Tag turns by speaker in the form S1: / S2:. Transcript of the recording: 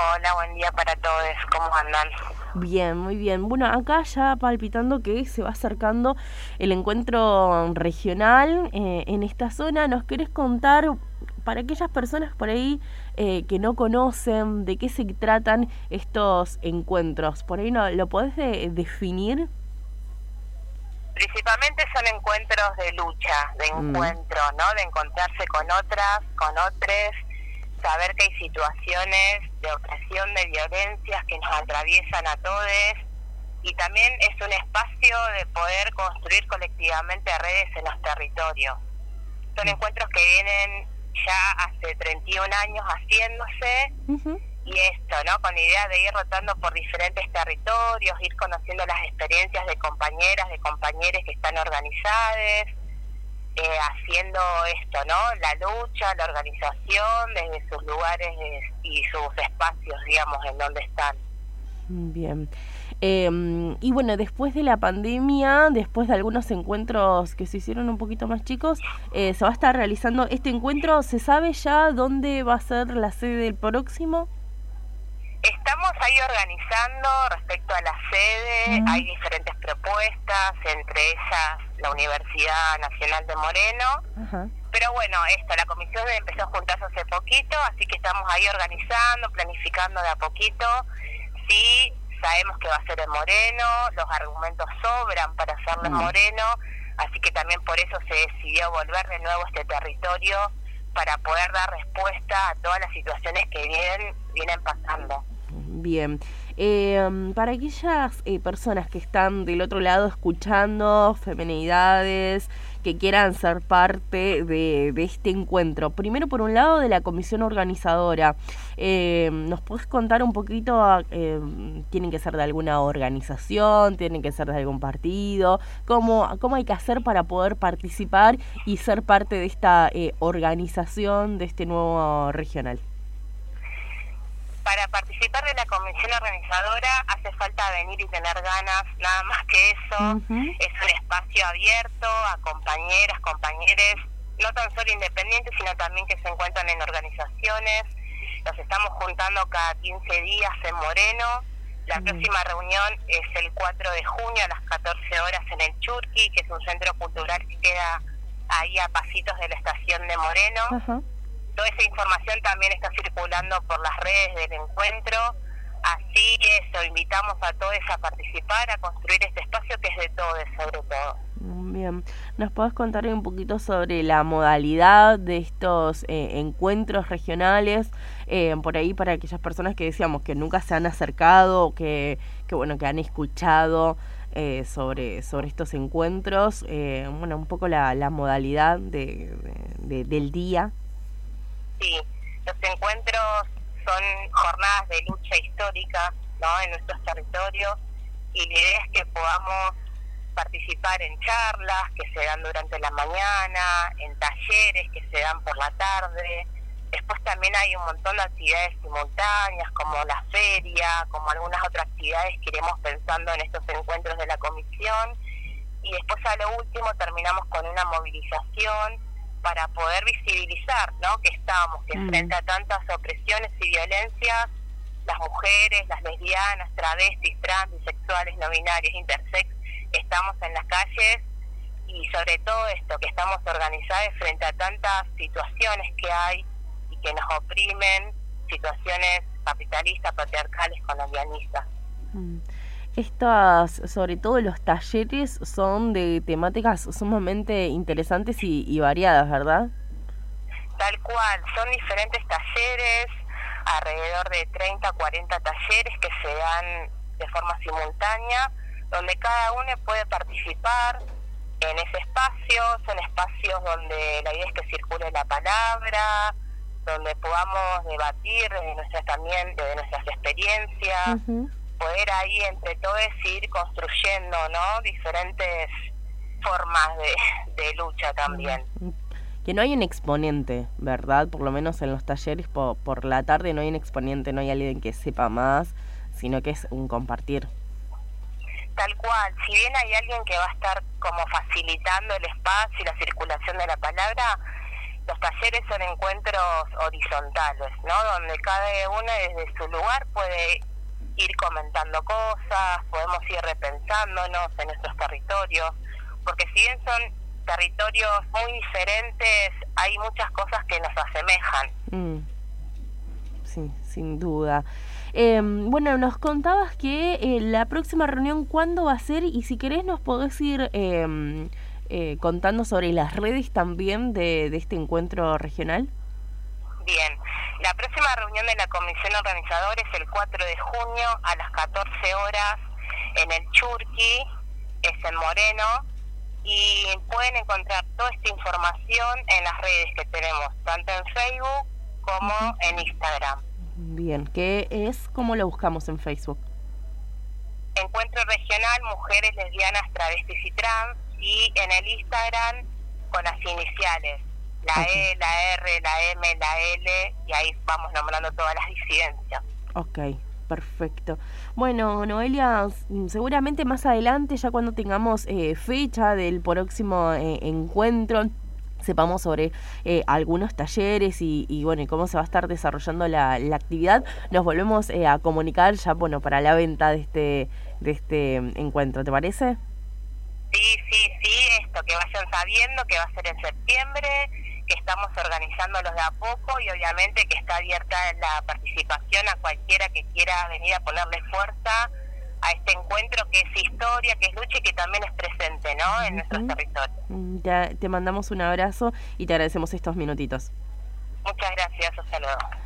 S1: Hola, buen día para todos. ¿Cómo andan?
S2: Bien, muy bien. Bueno, acá ya palpitando que se va acercando el encuentro regional eh, en esta zona. ¿Nos querés contar para aquellas personas por ahí eh, que no conocen de qué se tratan estos encuentros? ¿Por ahí no, lo podés definir?
S1: Principalmente son encuentros de lucha, de mm. encuentro, ¿no? De encontrarse con otras, con otros saber que hay situaciones de opresión, de violencias que nos atraviesan a todos. Y también es un espacio de poder construir colectivamente redes en los territorios. Son encuentros que vienen ya hace 31 años haciéndose. Y esto, ¿no? Con la idea de ir rotando por diferentes territorios, ir conociendo las experiencias de compañeras, de compañeros que están organizadas, eh, haciendo esto, ¿no? La lucha, la organización desde sus lugares y sus espacios, digamos, en donde están.
S2: Bien. Em, y bueno, después de la pandemia, después de algunos encuentros que se hicieron un poquito más chicos, eh, se va a estar realizando este encuentro. ¿Se sabe ya dónde va a ser la sede del próximo?
S1: Estamos ahí organizando respecto a la sede, hay diferentes propuestas, entre ellas la Universidad Nacional de Moreno. Pero bueno, esto, la comisión empezó a juntarse hace poquito, así que estamos ahí organizando, planificando de a poquito. Sí, sabemos que va a ser en Moreno, los argumentos sobran para hacerlo en Moreno, así que también por eso se decidió volver de nuevo a este territorio para poder dar respuesta a todas las situaciones que vienen, vienen pasando.
S2: Bien. Eh, para aquellas eh, personas que están del otro lado escuchando femenidades, que quieran ser parte de, este encuentro, primero por un lado de la comisión organizadora, eh, ¿nos puedes contar un poquito? ¿Tienen que ser de alguna organización? ¿Tienen que ser de algún partido? ¿Cómo, cómo hay que hacer para poder participar y ser parte de esta organización de este nuevo regional?
S1: Para participar de la comisión organizadora hace falta venir y tener ganas, nada más que eso. Es un espacio abierto a compañeras, compañeros, no tan solo independientes, sino también que se encuentran en organizaciones. Nos estamos juntando cada 15 días en Moreno. La próxima reunión es el 4 de junio a las 14 horas en el Churqui, que es un centro cultural que queda ahí a pasitos de la estación de Moreno toda esa información también está circulando por las redes del encuentro. Así eso, invitamos a todos a participar, a construir este espacio que es de todos, sobre todo.
S2: Bien, ¿nos podés contar un poquito sobre la modalidad de estos eh, encuentros regionales? Eh, por ahí para aquellas personas que decíamos que nunca se han acercado, que, que bueno, que han escuchado eh, sobre, sobre estos encuentros, bueno, un poco la modalidad de, del día.
S1: Sí, los encuentros son jornadas de lucha histórica ¿no? en nuestros territorios y la idea es que podamos participar en charlas que se dan durante la mañana, en talleres que se dan por la tarde. Después también hay un montón de actividades simultáneas como la feria, como algunas otras actividades que iremos pensando en estos encuentros de la comisión. Y después a lo último terminamos con una movilización para poder visibilizar ¿no? que estamos, que frente a tantas opresiones y violencias, las mujeres, las lesbianas, travestis, trans, bisexuales, no binarias, intersex, estamos en las calles y sobre todo esto, que estamos organizadas frente a tantas situaciones que hay y que nos oprimen, situaciones capitalistas, patriarcales, colombianistas. Mm.
S2: Estas, sobre todo los talleres, son de temáticas sumamente interesantes y, variadas, ¿verdad?
S1: Tal cual, son diferentes talleres, alrededor de 30, 40 talleres que se dan de forma simultánea, donde cada uno puede participar en ese espacio, son espacios donde la idea es que circule la palabra, donde podamos debatir de nuestras también de nuestras experiencias, poder ahí entre todos ir construyendo, ¿no? Diferentes formas de, lucha también.
S2: Que no hay un exponente, ¿verdad? Por lo menos en los talleres por, por la tarde no hay un exponente, no hay alguien que sepa más, sino que es un compartir.
S1: Tal cual, si bien hay alguien que va a estar como facilitando el espacio y la circulación de la palabra, los talleres son encuentros horizontales, ¿no? Donde cada uno desde su lugar puede ir comentando cosas, podemos ir repensándonos en nuestros territorios, porque si bien son territorios muy diferentes, hay muchas cosas que nos asemejan. Mm.
S2: Sí, sin duda. Em, bueno, nos contabas que eh, la próxima reunión, ¿cuándo va a ser? Y si querés nos podés ir em, eh, contando sobre las redes también de, de este encuentro regional.
S1: Bien, la próxima reunión de la comisión organizadora es el 4 de junio a las 14 horas en el Churqui, es en Moreno, y pueden encontrar toda esta información en las redes que tenemos, tanto en Facebook como en Instagram.
S2: Bien, ¿qué es? ¿Cómo lo buscamos en Facebook?
S1: Encuentro Regional Mujeres Lesbianas, Travestis y Trans y en el Instagram con las iniciales, la E, la R, la M, la L y ahí vamos nombrando todas las disidencias.
S2: Ok, perfecto. Bueno, Noelia, seguramente más adelante, ya cuando tengamos eh, fecha del próximo eh, encuentro, sepamos sobre eh, algunos talleres y, y, bueno, y cómo se va a estar desarrollando la, la actividad, nos volvemos a comunicar ya, bueno, para la venta de este, de este encuentro, ¿te parece?
S1: Sí, sí, sí, esto, que vayan sabiendo que va a ser en septiembre, que estamos organizándolos de a poco y obviamente que está abierta la participación a cualquiera que quiera venir a ponerle fuerza a este encuentro que es historia, que es lucha y que también es presente ¿no? en nuestros territorios.
S2: Mm, ya te mandamos un abrazo y te agradecemos estos minutitos.
S1: Muchas gracias, hasta luego.